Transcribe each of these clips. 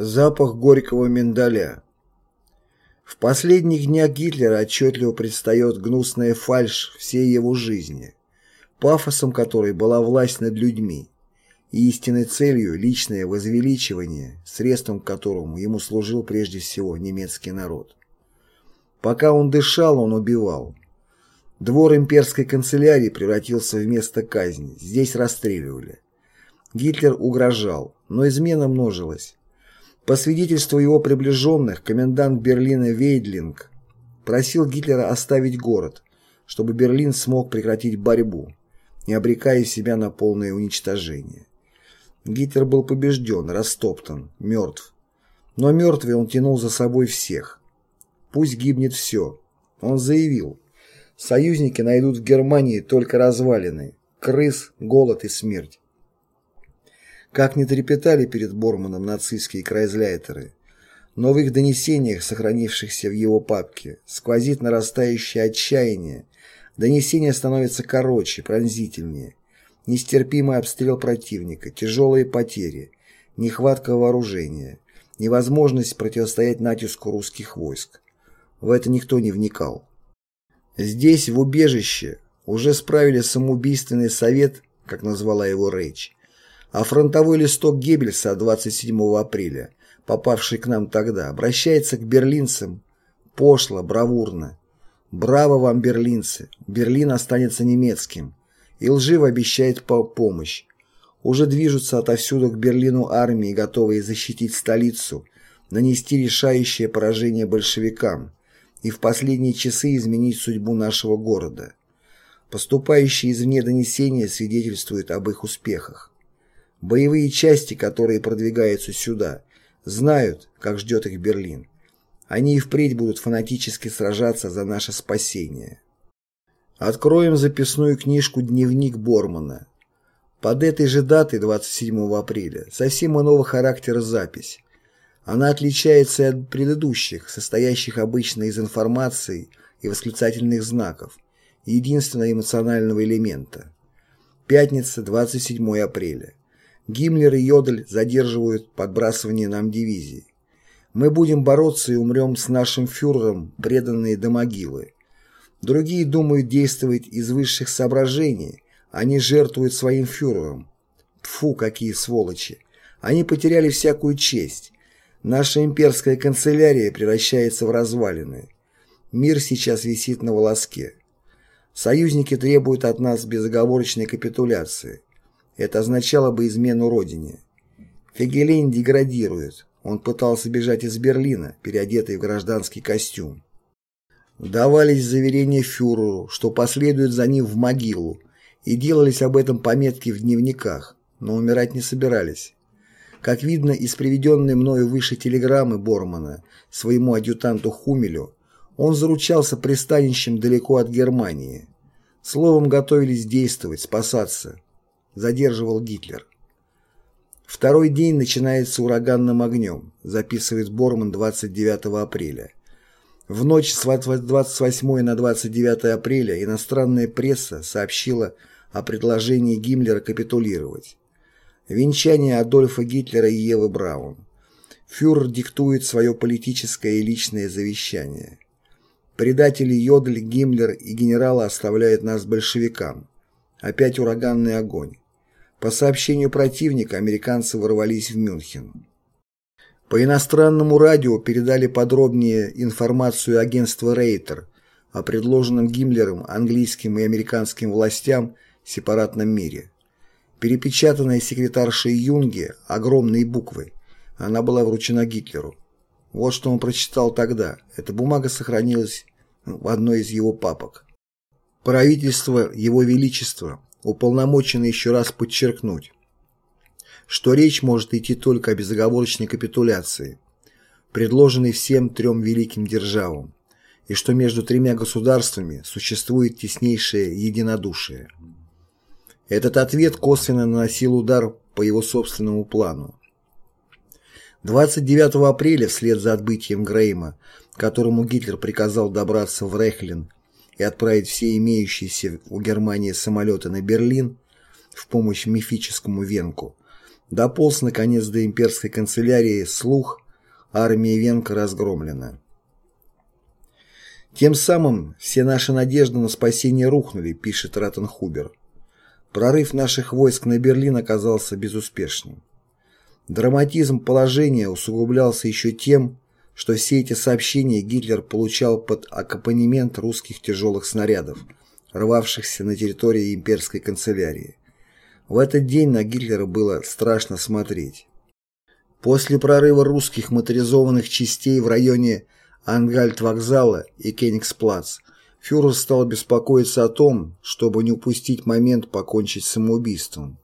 Запах горького миндаля. В последних днях Гитлера отчетливо предстает гнусная фальшь всей его жизни, пафосом которой была власть над людьми, и истинной целью личное возвеличивание, средством к которому ему служил прежде всего немецкий народ. Пока он дышал, он убивал. Двор имперской канцелярии превратился в место казни, здесь расстреливали. Гитлер угрожал, но измена множилась. По свидетельству его приближенных, комендант Берлина Вейдлинг просил Гитлера оставить город, чтобы Берлин смог прекратить борьбу, не обрекая себя на полное уничтожение. Гитлер был побежден, растоптан, мертв. Но мертвый он тянул за собой всех. Пусть гибнет все. Он заявил, союзники найдут в Германии только развалины, крыс, голод и смерть. Как не трепетали перед Борманом нацистские крайзляйтеры, но в их донесениях, сохранившихся в его папке, сквозит нарастающее отчаяние, донесения становятся короче, пронзительнее, нестерпимый обстрел противника, тяжелые потери, нехватка вооружения, невозможность противостоять натиску русских войск. В это никто не вникал. Здесь, в убежище, уже справили самоубийственный совет, как назвала его Рэйч, а фронтовой листок Геббельса 27 апреля, попавший к нам тогда, обращается к берлинцам пошло, бравурно. Браво вам, берлинцы! Берлин останется немецким. И лживо обещает по помощь. Уже движутся отовсюду к Берлину армии, готовые защитить столицу, нанести решающее поражение большевикам и в последние часы изменить судьбу нашего города. Поступающие извне донесения свидетельствуют об их успехах. Боевые части, которые продвигаются сюда, знают, как ждет их Берлин. Они и впредь будут фанатически сражаться за наше спасение. Откроем записную книжку «Дневник Бормана». Под этой же датой, 27 апреля, совсем иного характера запись. Она отличается от предыдущих, состоящих обычно из информации и восклицательных знаков, единственного эмоционального элемента. Пятница, 27 апреля. Гиммлер и Йодль задерживают подбрасывание нам дивизии. Мы будем бороться и умрем с нашим фюрером, преданные до могилы. Другие думают действовать из высших соображений, они жертвуют своим фюрером. Фу, какие сволочи! Они потеряли всякую честь. Наша имперская канцелярия превращается в развалины. Мир сейчас висит на волоске. Союзники требуют от нас безоговорочной капитуляции. Это означало бы измену родине. Фегелейн деградирует. Он пытался бежать из Берлина, переодетый в гражданский костюм. Давались заверения фюреру, что последует за ним в могилу, и делались об этом пометки в дневниках, но умирать не собирались. Как видно из приведенной мною выше телеграммы Бормана своему адъютанту Хумелю, он заручался пристанищем далеко от Германии. Словом, готовились действовать, спасаться задерживал Гитлер. Второй день начинается ураганным огнем, записывает Борман 29 апреля. В ночь с 28 на 29 апреля иностранная пресса сообщила о предложении Гиммлера капитулировать. Венчание Адольфа Гитлера и Евы Браун. Фюрер диктует свое политическое и личное завещание. Предатели Йодль, Гиммлер и генерала оставляют нас большевикам. Опять ураганный огонь. По сообщению противника, американцы ворвались в Мюнхен. По иностранному радио передали подробнее информацию агентства Рейтер о предложенном Гиммлером английским и американским властям сепаратном мире. Перепечатанная секретаршей Юнге огромные буквы. Она была вручена Гитлеру. Вот что он прочитал тогда. Эта бумага сохранилась в одной из его папок. Правительство Его Величества уполномочены еще раз подчеркнуть, что речь может идти только о безоговорочной капитуляции, предложенной всем трем великим державам, и что между тремя государствами существует теснейшее единодушие. Этот ответ косвенно наносил удар по его собственному плану. 29 апреля, вслед за отбытием Грейма, которому Гитлер приказал добраться в Рехлин и отправить все имеющиеся у Германии самолеты на Берлин в помощь мифическому Венку, дополз наконец до имперской канцелярии слух «Армия Венка разгромлена». Тем самым все наши надежды на спасение рухнули, пишет Раттенхубер. Прорыв наших войск на Берлин оказался безуспешным. Драматизм положения усугублялся еще тем, что все эти сообщения Гитлер получал под аккомпанемент русских тяжелых снарядов, рвавшихся на территории имперской канцелярии. В этот день на Гитлера было страшно смотреть. После прорыва русских моторизованных частей в районе Ангальт-вокзала и Кенигсплац фюрер стал беспокоиться о том, чтобы не упустить момент покончить самоубийством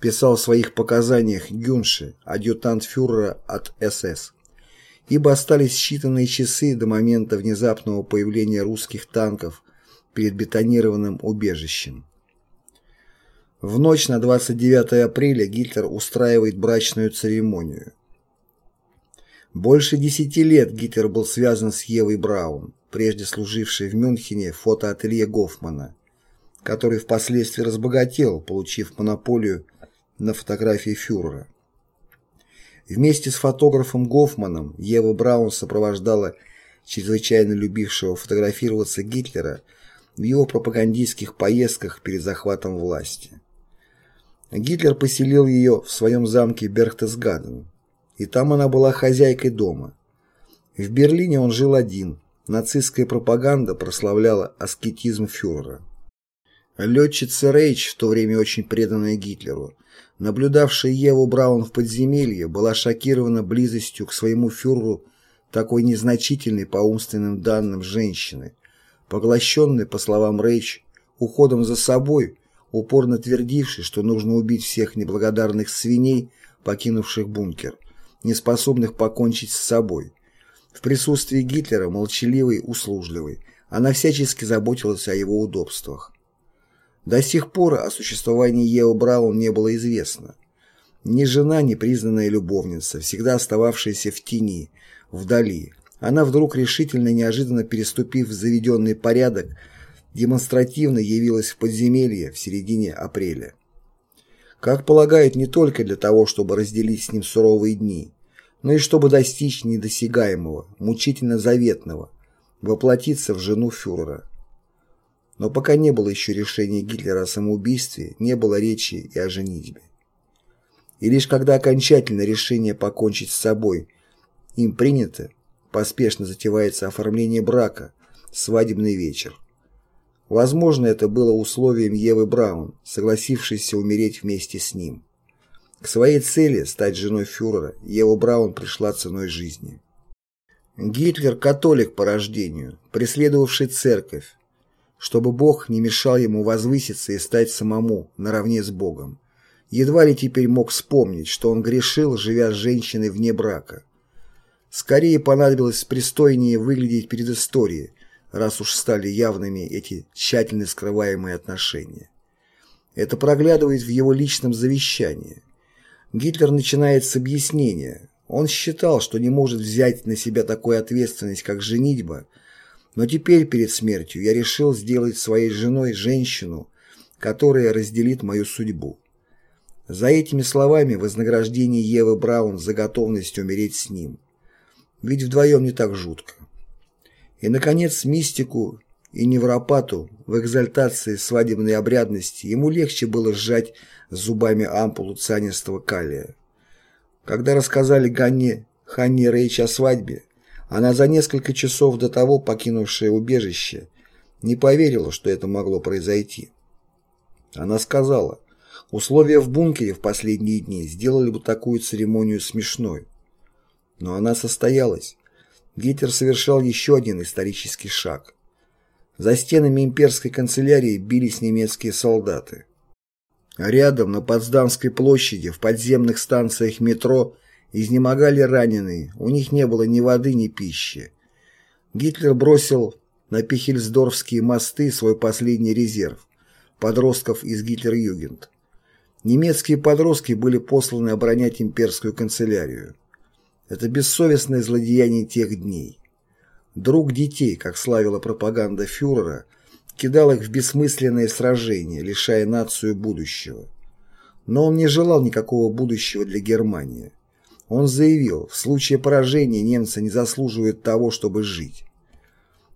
писал в своих показаниях Гюнше, адъютант фюрера от СС, ибо остались считанные часы до момента внезапного появления русских танков перед бетонированным убежищем. В ночь на 29 апреля Гитлер устраивает брачную церемонию. Больше десяти лет Гитлер был связан с Евой Браун, прежде служившей в Мюнхене фотоателье Гофмана, который впоследствии разбогател, получив монополию на фотографии фюрера. Вместе с фотографом Гофманом Ева Браун сопровождала чрезвычайно любившего фотографироваться Гитлера в его пропагандистских поездках перед захватом власти. Гитлер поселил ее в своем замке Берхтесгаден, и там она была хозяйкой дома. В Берлине он жил один, нацистская пропаганда прославляла аскетизм фюрера. Летчица Рейч, в то время очень преданная Гитлеру, наблюдавшая Еву Браун в подземелье, была шокирована близостью к своему фюреру такой незначительной по умственным данным женщины, поглощенной, по словам Рейч, уходом за собой, упорно твердившей, что нужно убить всех неблагодарных свиней, покинувших бункер, неспособных покончить с собой. В присутствии Гитлера, молчаливой, услужливой, она всячески заботилась о его удобствах. До сих пор о существовании Евы Браун не было известно. Ни жена, ни признанная любовница, всегда остававшаяся в тени, вдали. Она вдруг решительно и неожиданно переступив заведенный порядок, демонстративно явилась в подземелье в середине апреля. Как полагают, не только для того, чтобы разделить с ним суровые дни, но и чтобы достичь недосягаемого, мучительно заветного, воплотиться в жену фюрера. Но пока не было еще решения Гитлера о самоубийстве, не было речи и о женитьбе. И лишь когда окончательно решение покончить с собой им принято, поспешно затевается оформление брака, свадебный вечер. Возможно, это было условием Евы Браун, согласившейся умереть вместе с ним. К своей цели, стать женой фюрера, Ева Браун пришла ценой жизни. Гитлер – католик по рождению, преследовавший церковь, чтобы Бог не мешал ему возвыситься и стать самому наравне с Богом. Едва ли теперь мог вспомнить, что он грешил, живя с женщиной вне брака. Скорее понадобилось пристойнее выглядеть перед историей, раз уж стали явными эти тщательно скрываемые отношения. Это проглядывает в его личном завещании. Гитлер начинает с объяснения. Он считал, что не может взять на себя такую ответственность, как женитьба, но теперь, перед смертью, я решил сделать своей женой женщину, которая разделит мою судьбу. За этими словами вознаграждение Евы Браун за готовность умереть с ним. Ведь вдвоем не так жутко. И, наконец, мистику и невропату в экзальтации свадебной обрядности ему легче было сжать зубами ампулу цианистого калия. Когда рассказали Ганне Ханне Рейч о свадьбе, она за несколько часов до того, покинувшая убежище, не поверила, что это могло произойти. Она сказала, условия в бункере в последние дни сделали бы такую церемонию смешной. Но она состоялась. Гитлер совершал еще один исторический шаг. За стенами имперской канцелярии бились немецкие солдаты. Рядом, на Потсдамской площади, в подземных станциях метро Изнемогали раненые, у них не было ни воды, ни пищи. Гитлер бросил на Пихельсдорфские мосты свой последний резерв – подростков из Гитлер-Югент. Немецкие подростки были посланы оборонять имперскую канцелярию. Это бессовестное злодеяние тех дней. Друг детей, как славила пропаганда фюрера, кидал их в бессмысленные сражения, лишая нацию будущего. Но он не желал никакого будущего для Германии. Он заявил, в случае поражения немцы не заслуживают того, чтобы жить.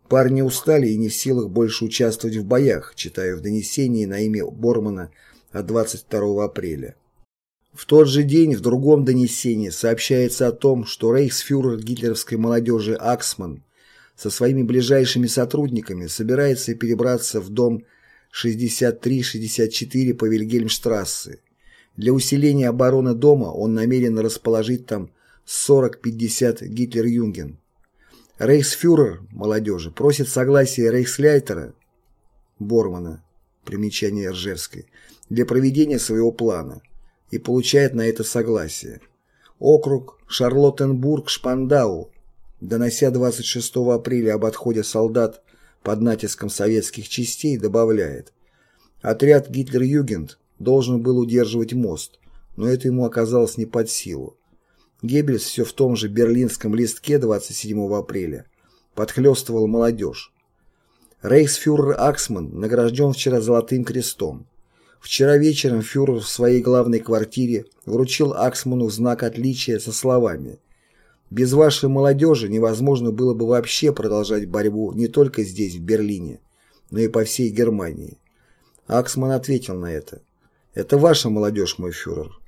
Парни устали и не в силах больше участвовать в боях, читаю в донесении на имя Бормана от 22 апреля. В тот же день в другом донесении сообщается о том, что рейхсфюрер гитлеровской молодежи Аксман со своими ближайшими сотрудниками собирается перебраться в дом 63-64 по Вильгельмштрассе. Для усиления обороны дома он намерен расположить там 40-50 Гитлер-Юнген. Рейхсфюрер молодежи просит согласия рейхсляйтера Бормана, примечание Ржевской, для проведения своего плана и получает на это согласие. Округ Шарлоттенбург-Шпандау, донося 26 апреля об отходе солдат под натиском советских частей, добавляет «Отряд Гитлер-Югент должен был удерживать мост, но это ему оказалось не под силу. Геббельс все в том же берлинском листке 27 апреля подхлестывал молодежь. Рейхсфюрер Аксман награжден вчера Золотым крестом. Вчера вечером фюрер в своей главной квартире вручил Аксману знак отличия со словами «Без вашей молодежи невозможно было бы вообще продолжать борьбу не только здесь, в Берлине, но и по всей Германии». Аксман ответил на это «Это ваша молодежь, мой фюрер».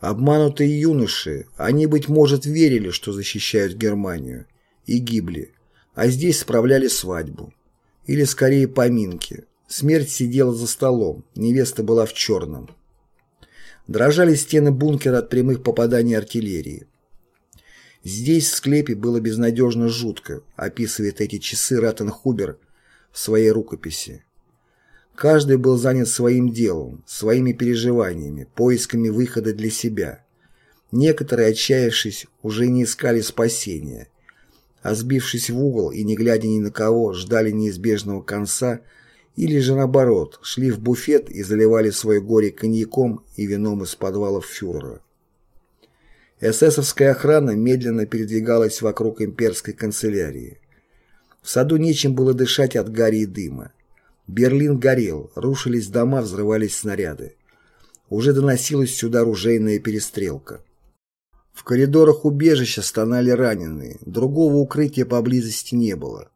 Обманутые юноши, они, быть может, верили, что защищают Германию, и гибли, а здесь справляли свадьбу. Или, скорее, поминки. Смерть сидела за столом, невеста была в черном. Дрожали стены бункера от прямых попаданий артиллерии. Здесь, в склепе, было безнадежно жутко, описывает эти часы Раттенхубер в своей рукописи. Каждый был занят своим делом, своими переживаниями, поисками выхода для себя. Некоторые, отчаявшись, уже не искали спасения, а сбившись в угол и не глядя ни на кого, ждали неизбежного конца или же наоборот, шли в буфет и заливали свое горе коньяком и вином из подвалов фюрера. Эсэсовская охрана медленно передвигалась вокруг имперской канцелярии. В саду нечем было дышать от гари и дыма. Берлин горел, рушились дома, взрывались снаряды. Уже доносилась сюда ружейная перестрелка. В коридорах убежища стонали раненые, другого укрытия поблизости не было.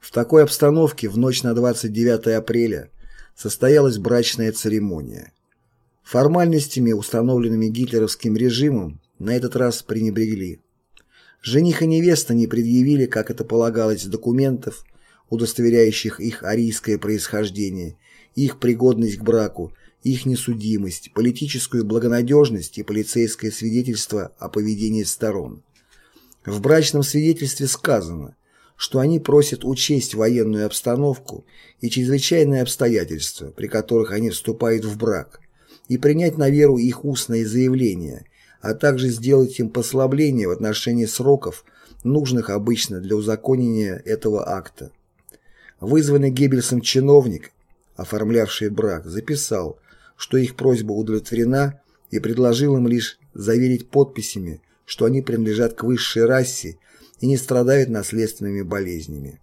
В такой обстановке в ночь на 29 апреля состоялась брачная церемония. Формальностями, установленными гитлеровским режимом, на этот раз пренебрегли. Жених и невеста не предъявили, как это полагалось, документов, удостоверяющих их арийское происхождение, их пригодность к браку, их несудимость, политическую благонадежность и полицейское свидетельство о поведении сторон. В брачном свидетельстве сказано, что они просят учесть военную обстановку и чрезвычайные обстоятельства, при которых они вступают в брак, и принять на веру их устные заявления, а также сделать им послабление в отношении сроков, нужных обычно для узаконения этого акта. Вызванный Геббельсом чиновник, оформлявший брак, записал, что их просьба удовлетворена и предложил им лишь заверить подписями, что они принадлежат к высшей расе и не страдают наследственными болезнями.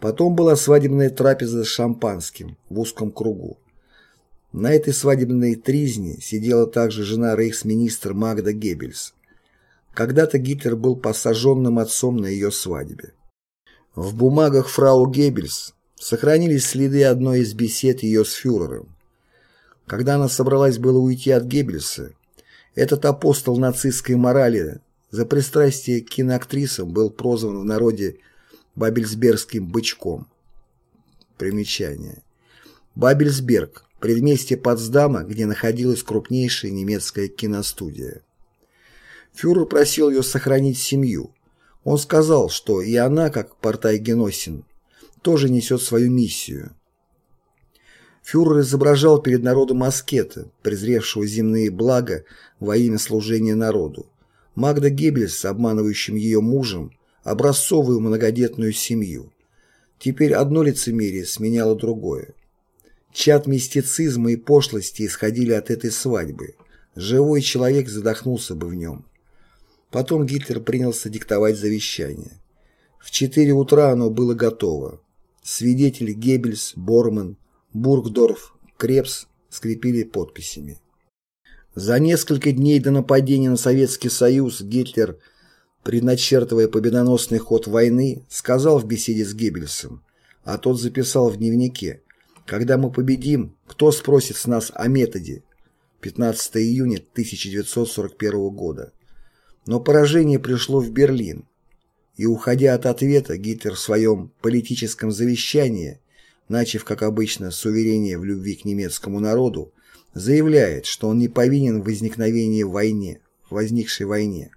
Потом была свадебная трапеза с шампанским в узком кругу. На этой свадебной тризне сидела также жена рейхсминистра Магда Геббельс. Когда-то Гитлер был посаженным отцом на ее свадьбе. В бумагах фрау Геббельс сохранились следы одной из бесед ее с фюрером. Когда она собралась было уйти от Геббельса, этот апостол нацистской морали за пристрастие к киноактрисам был прозван в народе Бабельсбергским бычком. Примечание. Бабельсберг – предместье Потсдама, где находилась крупнейшая немецкая киностудия. Фюрер просил ее сохранить семью – он сказал, что и она, как Портай Геносин, тоже несет свою миссию. Фюрер изображал перед народом аскета, презревшего земные блага во имя служения народу. Магда Геббельс обманывающим ее мужем, образцовую многодетную семью. Теперь одно лицемерие сменяло другое. Чат мистицизма и пошлости исходили от этой свадьбы. Живой человек задохнулся бы в нем. Потом Гитлер принялся диктовать завещание. В 4 утра оно было готово. Свидетели Геббельс, Борман, Бургдорф, Крепс скрепили подписями. За несколько дней до нападения на Советский Союз Гитлер, предначертывая победоносный ход войны, сказал в беседе с Геббельсом, а тот записал в дневнике, «Когда мы победим, кто спросит с нас о методе?» 15 июня 1941 года. Но поражение пришло в Берлин, и, уходя от ответа, Гитлер в своем политическом завещании, начав, как обычно, с уверения в любви к немецкому народу, заявляет, что он не повинен в возникновении войне, возникшей войне.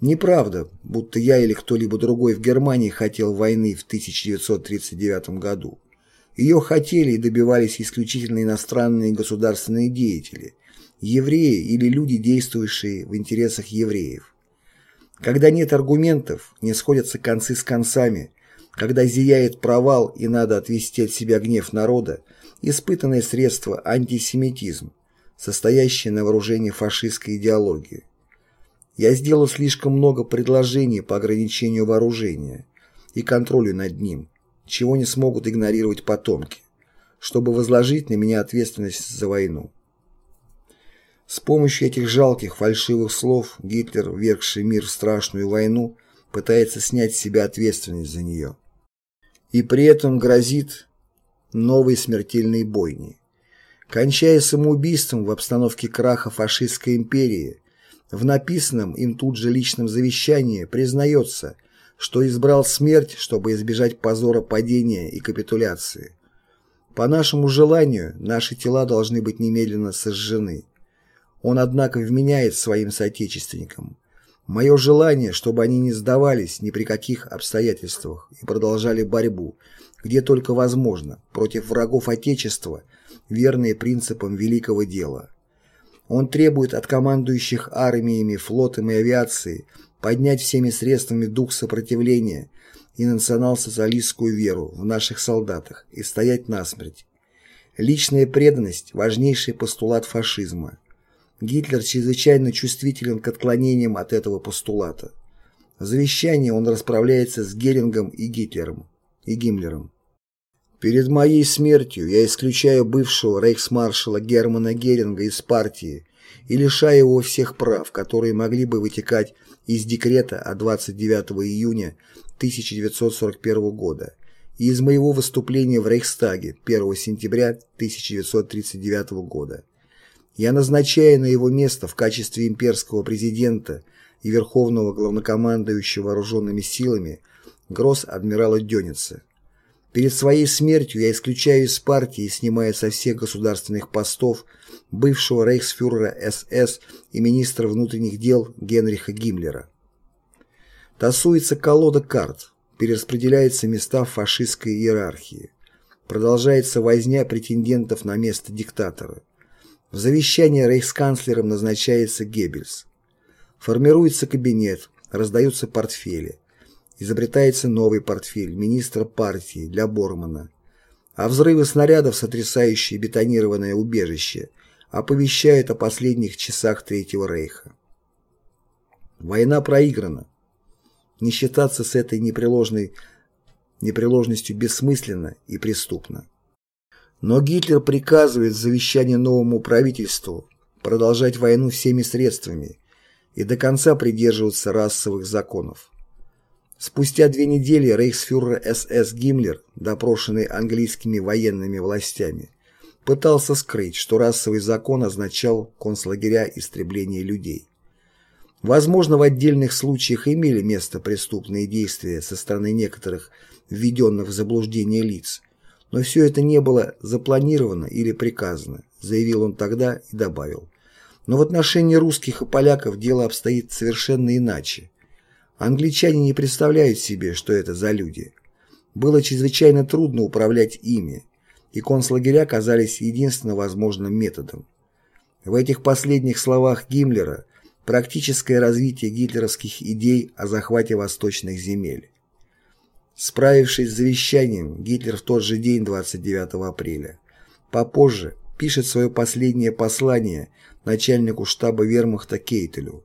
Неправда, будто я или кто-либо другой в Германии хотел войны в 1939 году. Ее хотели и добивались исключительно иностранные государственные деятели, евреи или люди, действующие в интересах евреев. Когда нет аргументов, не сходятся концы с концами, когда зияет провал и надо отвести от себя гнев народа, испытанное средство антисемитизм, состоящий на вооружении фашистской идеологии. Я сделал слишком много предложений по ограничению вооружения и контролю над ним, чего не смогут игнорировать потомки, чтобы возложить на меня ответственность за войну. С помощью этих жалких фальшивых слов Гитлер, вергший мир в страшную войну, пытается снять с себя ответственность за нее. И при этом грозит новой смертельной бойни. Кончая самоубийством в обстановке краха фашистской империи, в написанном им тут же личном завещании признается, что избрал смерть, чтобы избежать позора падения и капитуляции. По нашему желанию, наши тела должны быть немедленно сожжены. Он, однако, вменяет своим соотечественникам. Мое желание, чтобы они не сдавались ни при каких обстоятельствах и продолжали борьбу, где только возможно, против врагов Отечества, верные принципам великого дела. Он требует от командующих армиями, флотом и авиацией поднять всеми средствами дух сопротивления и национал-социалистскую веру в наших солдатах и стоять насмерть. Личная преданность – важнейший постулат фашизма. Гитлер чрезвычайно чувствителен к отклонениям от этого постулата. В завещании он расправляется с Герингом и Гитлером и Гиммлером. Перед моей смертью я исключаю бывшего рейхсмаршала Германа Геринга из партии и лишаю его всех прав, которые могли бы вытекать из декрета от 29 июня 1941 года и из моего выступления в Рейхстаге 1 сентября 1939 года. Я назначаю на его место в качестве имперского президента и верховного главнокомандующего вооруженными силами гросс-адмирала Дёница. Перед своей смертью я исключаю из партии и снимаю со всех государственных постов бывшего рейхсфюрера СС и министра внутренних дел Генриха Гиммлера. Тасуется колода карт, перераспределяются места в фашистской иерархии. Продолжается возня претендентов на место диктатора. В завещании рейхсканцлером назначается Геббельс. Формируется кабинет, раздаются портфели. Изобретается новый портфель министра партии для Бормана. А взрывы снарядов, сотрясающие бетонированное убежище, оповещают о последних часах Третьего Рейха. Война проиграна. Не считаться с этой непреложной непреложностью бессмысленно и преступно. Но Гитлер приказывает в новому правительству продолжать войну всеми средствами и до конца придерживаться расовых законов. Спустя две недели рейхсфюрер СС Гиммлер, допрошенный английскими военными властями, пытался скрыть, что расовый закон означал концлагеря истребления людей. Возможно, в отдельных случаях имели место преступные действия со стороны некоторых введенных в заблуждение лиц, но все это не было запланировано или приказано, заявил он тогда и добавил. Но в отношении русских и поляков дело обстоит совершенно иначе. Англичане не представляют себе, что это за люди. Было чрезвычайно трудно управлять ими, и концлагеря казались единственно возможным методом. В этих последних словах Гиммлера практическое развитие гитлеровских идей о захвате восточных земель. Справившись с завещанием, Гитлер в тот же день, 29 апреля, попозже пишет свое последнее послание начальнику штаба вермахта Кейтелю,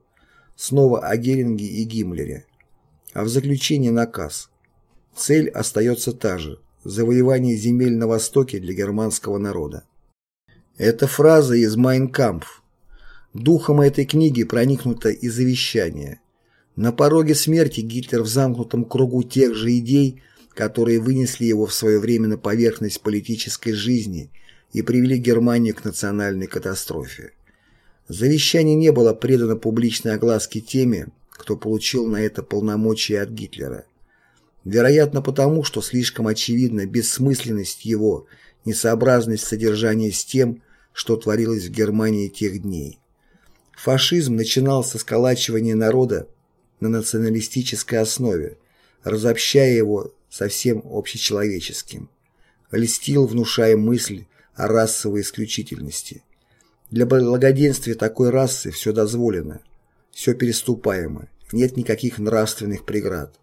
снова о Геринге и Гиммлере, а в заключении наказ. Цель остается та же – завоевание земель на Востоке для германского народа. Это фраза из «Майн Кампф». Духом этой книги проникнуто и завещание. На пороге смерти Гитлер в замкнутом кругу тех же идей, которые вынесли его в свое время на поверхность политической жизни и привели Германию к национальной катастрофе. Завещание не было предано публичной огласке теми, кто получил на это полномочия от Гитлера. Вероятно потому, что слишком очевидна бессмысленность его, несообразность содержания с тем, что творилось в Германии тех дней. Фашизм начинал со сколачивания народа на националистической основе, разобщая его со всем общечеловеческим. Льстил, внушая мысль о расовой исключительности. Для благоденствия такой расы все дозволено, все переступаемо, нет никаких нравственных преград.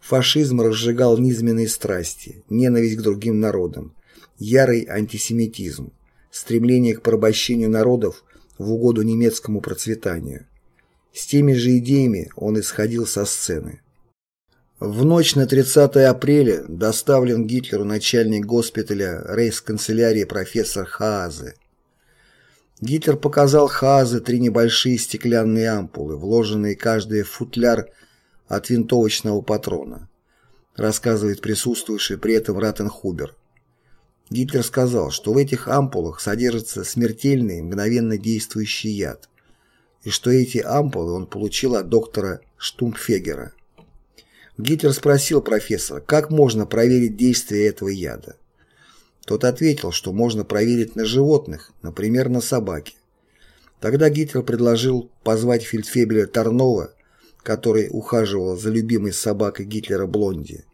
Фашизм разжигал низменные страсти, ненависть к другим народам, ярый антисемитизм, стремление к порабощению народов в угоду немецкому процветанию. С теми же идеями он исходил со сцены. В ночь на 30 апреля доставлен Гитлеру начальник госпиталя рейхсканцелярии профессор Хаазе. Гитлер показал Хаазе три небольшие стеклянные ампулы, вложенные каждый в футляр от винтовочного патрона, рассказывает присутствующий при этом Ратенхубер. Гитлер сказал, что в этих ампулах содержится смертельный, мгновенно действующий яд, и что эти ампулы он получил от доктора Штумпфегера. Гитлер спросил профессора, как можно проверить действие этого яда. Тот ответил, что можно проверить на животных, например, на собаке. Тогда Гитлер предложил позвать фельдфебеля Тарнова, который ухаживал за любимой собакой Гитлера Блонди.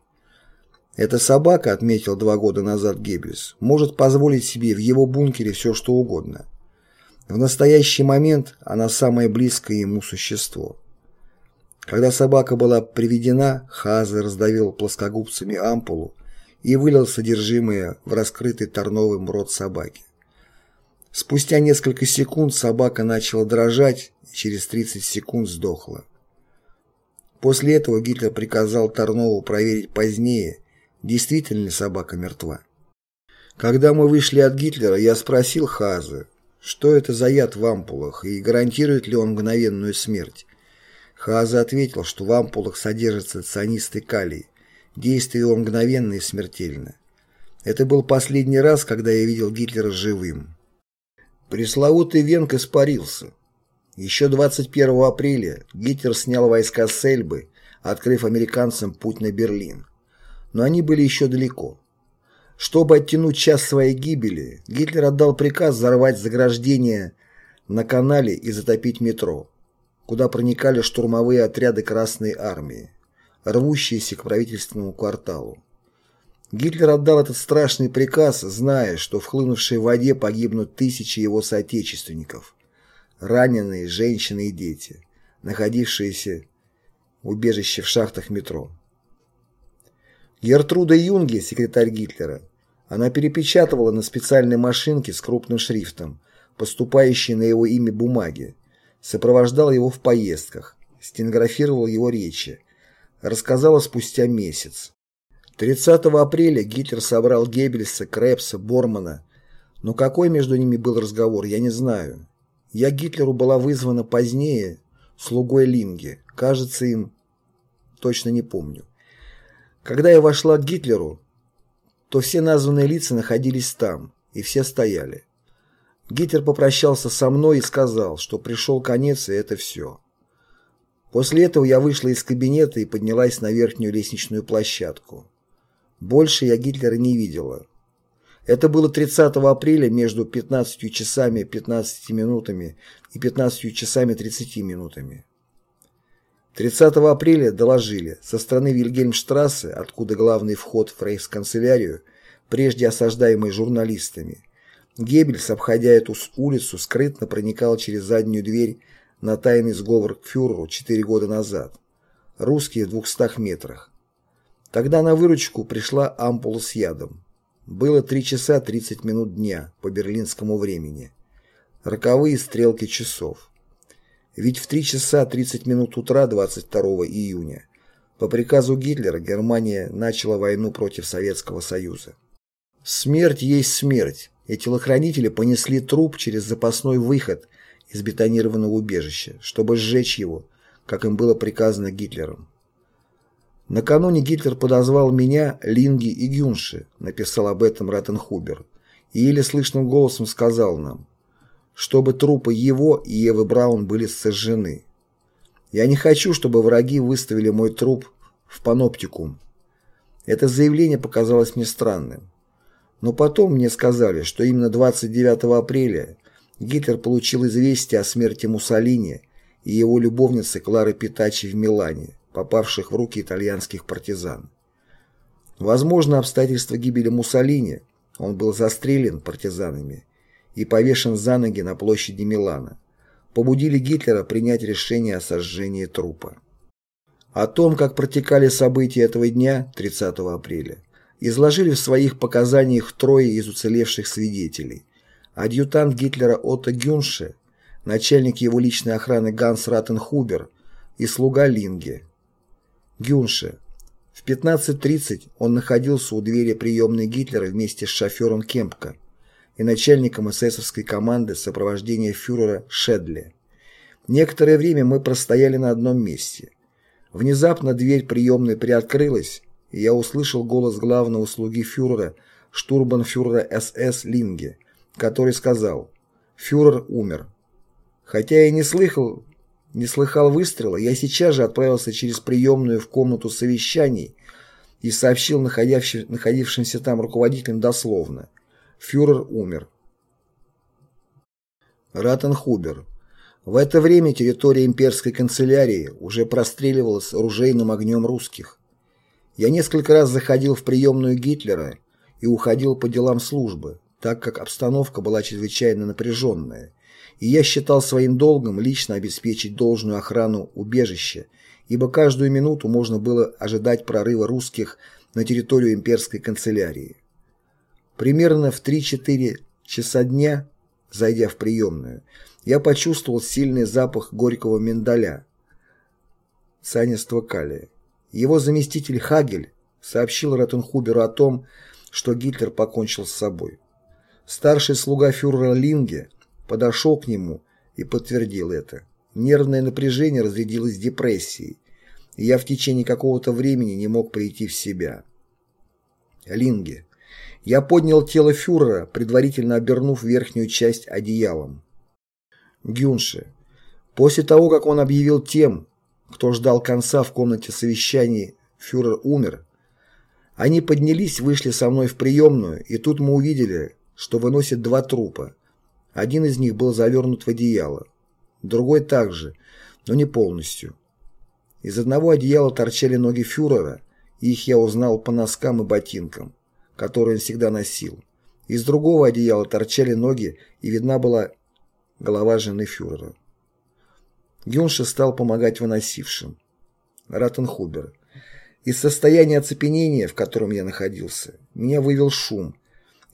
Эта собака, отметил два года назад Геббельс, может позволить себе в его бункере все что угодно. В настоящий момент она самое близкое ему существо. Когда собака была приведена, Хазе раздавил плоскогубцами ампулу и вылил содержимое в раскрытый торновым рот собаки. Спустя несколько секунд собака начала дрожать и через 30 секунд сдохла. После этого Гитлер приказал Тарнову проверить позднее, действительно ли собака мертва. Когда мы вышли от Гитлера, я спросил Хаза, что это за яд в ампулах и гарантирует ли он мгновенную смерть. Хаза ответил, что в ампулах содержится цианистый калий, действие его мгновенно и смертельно. Это был последний раз, когда я видел Гитлера живым. Пресловутый Венг испарился. Еще 21 апреля Гитлер снял войска с Эльбы, открыв американцам путь на Берлин но они были еще далеко. Чтобы оттянуть час своей гибели, Гитлер отдал приказ взорвать заграждение на канале и затопить метро, куда проникали штурмовые отряды Красной Армии, рвущиеся к правительственному кварталу. Гитлер отдал этот страшный приказ, зная, что в хлынувшей воде погибнут тысячи его соотечественников, раненые женщины и дети, находившиеся в убежище в шахтах метро. Гертруда Юнге, секретарь Гитлера, она перепечатывала на специальной машинке с крупным шрифтом, поступающей на его имя бумаги, сопровождала его в поездках, стенографировала его речи, рассказала спустя месяц. 30 апреля Гитлер собрал Геббельса, Крепса, Бормана, но какой между ними был разговор, я не знаю. Я Гитлеру была вызвана позднее слугой Линге, кажется им, точно не помню. Когда я вошла к Гитлеру, то все названные лица находились там, и все стояли. Гитлер попрощался со мной и сказал, что пришел конец, и это все. После этого я вышла из кабинета и поднялась на верхнюю лестничную площадку. Больше я Гитлера не видела. Это было 30 апреля между 15 часами 15 минутами и 15 часами 30 минутами. 30 апреля доложили, со стороны Вильгельмштрассе, откуда главный вход в рейхсканцелярию, прежде осаждаемый журналистами, Геббельс, обходя эту улицу, скрытно проникал через заднюю дверь на тайный сговор к фюреру четыре года назад. Русские в двухстах метрах. Тогда на выручку пришла ампула с ядом. Было 3 часа 30 минут дня по берлинскому времени. Роковые стрелки часов. Ведь в 3 часа 30 минут утра 22 июня по приказу Гитлера Германия начала войну против Советского Союза. Смерть есть смерть. и телохранители понесли труп через запасной выход из бетонированного убежища, чтобы сжечь его, как им было приказано Гитлером. Накануне Гитлер подозвал меня, Линги и Гюнши, написал об этом Раттенхубер, и еле слышным голосом сказал нам, чтобы трупы его и Евы Браун были сожжены. Я не хочу, чтобы враги выставили мой труп в паноптикум. Это заявление показалось мне странным. Но потом мне сказали, что именно 29 апреля Гитлер получил известие о смерти Муссолини и его любовницы Клары Питачи в Милане, попавших в руки итальянских партизан. Возможно, обстоятельства гибели Муссолини, он был застрелен партизанами и повешен за ноги на площади Милана, побудили Гитлера принять решение о сожжении трупа. О том, как протекали события этого дня, 30 апреля, изложили в своих показаниях трое из уцелевших свидетелей. Адъютант Гитлера Отто Гюнше, начальник его личной охраны Ганс Ратенхубер и слуга Линге. Гюнше. В 15.30 он находился у двери приемной Гитлера вместе с шофером Кемпка и начальником эсэсовской команды сопровождения фюрера Шедле. Некоторое время мы простояли на одном месте. Внезапно дверь приемной приоткрылась, и я услышал голос главного слуги фюрера, штурбанфюрера СС Линге, который сказал «Фюрер умер». Хотя я не слыхал, не слыхал выстрела, я сейчас же отправился через приемную в комнату совещаний и сообщил находившимся там руководителям дословно «Фюрер умер». Ратенхубер. В это время территория имперской канцелярии уже простреливалась оружейным огнем русских. Я несколько раз заходил в приемную Гитлера и уходил по делам службы, так как обстановка была чрезвычайно напряженная, и я считал своим долгом лично обеспечить должную охрану убежища, ибо каждую минуту можно было ожидать прорыва русских на территорию имперской канцелярии. Примерно в 3-4 часа дня, зайдя в приемную, я почувствовал сильный запах горького миндаля, цианистого калия. Его заместитель Хагель сообщил Ротенхуберу о том, что Гитлер покончил с собой. Старший слуга фюрера Линге подошел к нему и подтвердил это. Нервное напряжение разрядилось депрессией, и я в течение какого-то времени не мог прийти в себя. Линге. Я поднял тело фюрера, предварительно обернув верхнюю часть одеялом. Гюнше. После того, как он объявил тем, кто ждал конца в комнате совещаний, фюрер умер. Они поднялись, вышли со мной в приемную, и тут мы увидели, что выносят два трупа. Один из них был завернут в одеяло, другой также, но не полностью. Из одного одеяла торчали ноги фюрера, их я узнал по носкам и ботинкам, которые он всегда носил. Из другого одеяла торчали ноги, и видна была голова жены фюрера. Гюнше стал помогать выносившим. Ратенхубер. Из состояния оцепенения, в котором я находился, меня вывел шум,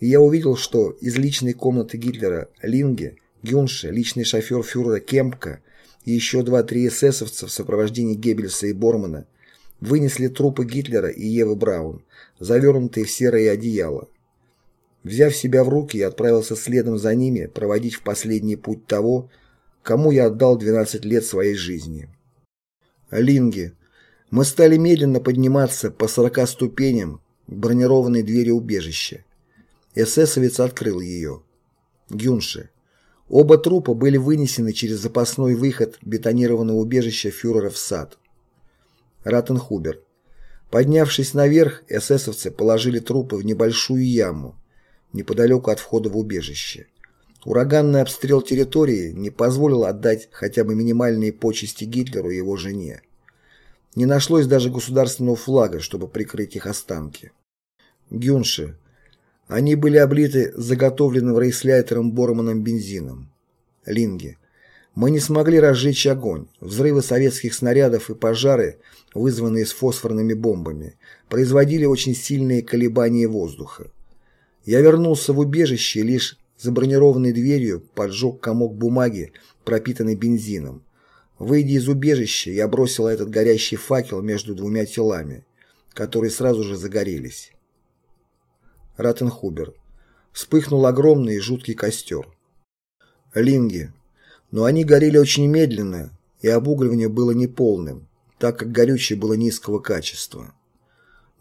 и я увидел, что из личной комнаты Гитлера Линге, Гюнше, личный шофер фюрера Кемпка и еще два-три эсэсовца в сопровождении Геббельса и Бормана вынесли трупы Гитлера и Евы Браун, завернутые в серое одеяло. Взяв себя в руки, я отправился следом за ними проводить в последний путь того, кому я отдал 12 лет своей жизни. Линги. Мы стали медленно подниматься по 40 ступеням к бронированной двери убежища. Эсэсовец открыл ее. Гюнше. Оба трупа были вынесены через запасной выход бетонированного убежища фюрера в сад. Ратенхубер. Поднявшись наверх, эсэсовцы положили трупы в небольшую яму неподалеку от входа в убежище. Ураганный обстрел территории не позволил отдать хотя бы минимальные почести Гитлеру и его жене. Не нашлось даже государственного флага, чтобы прикрыть их останки. Гюнши. Они были облиты заготовленным рейсляйтером Борманом бензином. Линги. Мы не смогли разжечь огонь. Взрывы советских снарядов и пожары, вызванные с фосфорными бомбами, производили очень сильные колебания воздуха. Я вернулся в убежище лишь за бронированной дверью поджег комок бумаги, пропитанный бензином. Выйдя из убежища, я бросил этот горящий факел между двумя телами, которые сразу же загорелись. Ратенхубер. вспыхнул огромный и жуткий костер. Линги. Но они горели очень медленно, и обугливание было неполным, так как горючее было низкого качества.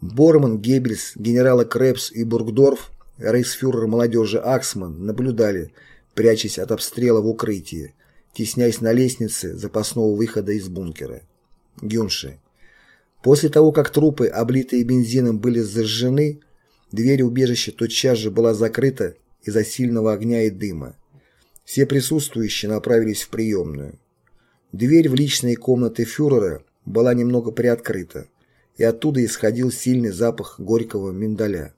Борман, Геббельс, генералы Крепс и Бургдорф, рейхсфюрер молодежи Аксман наблюдали, прячась от обстрела в укрытии, тесняясь на лестнице запасного выхода из бункера. Гюнши. После того, как трупы, облитые бензином, были зажжены, дверь убежища тотчас же была закрыта из-за сильного огня и дыма. Все присутствующие направились в приемную. Дверь в личные комнаты фюрера была немного приоткрыта, и оттуда исходил сильный запах горького миндаля.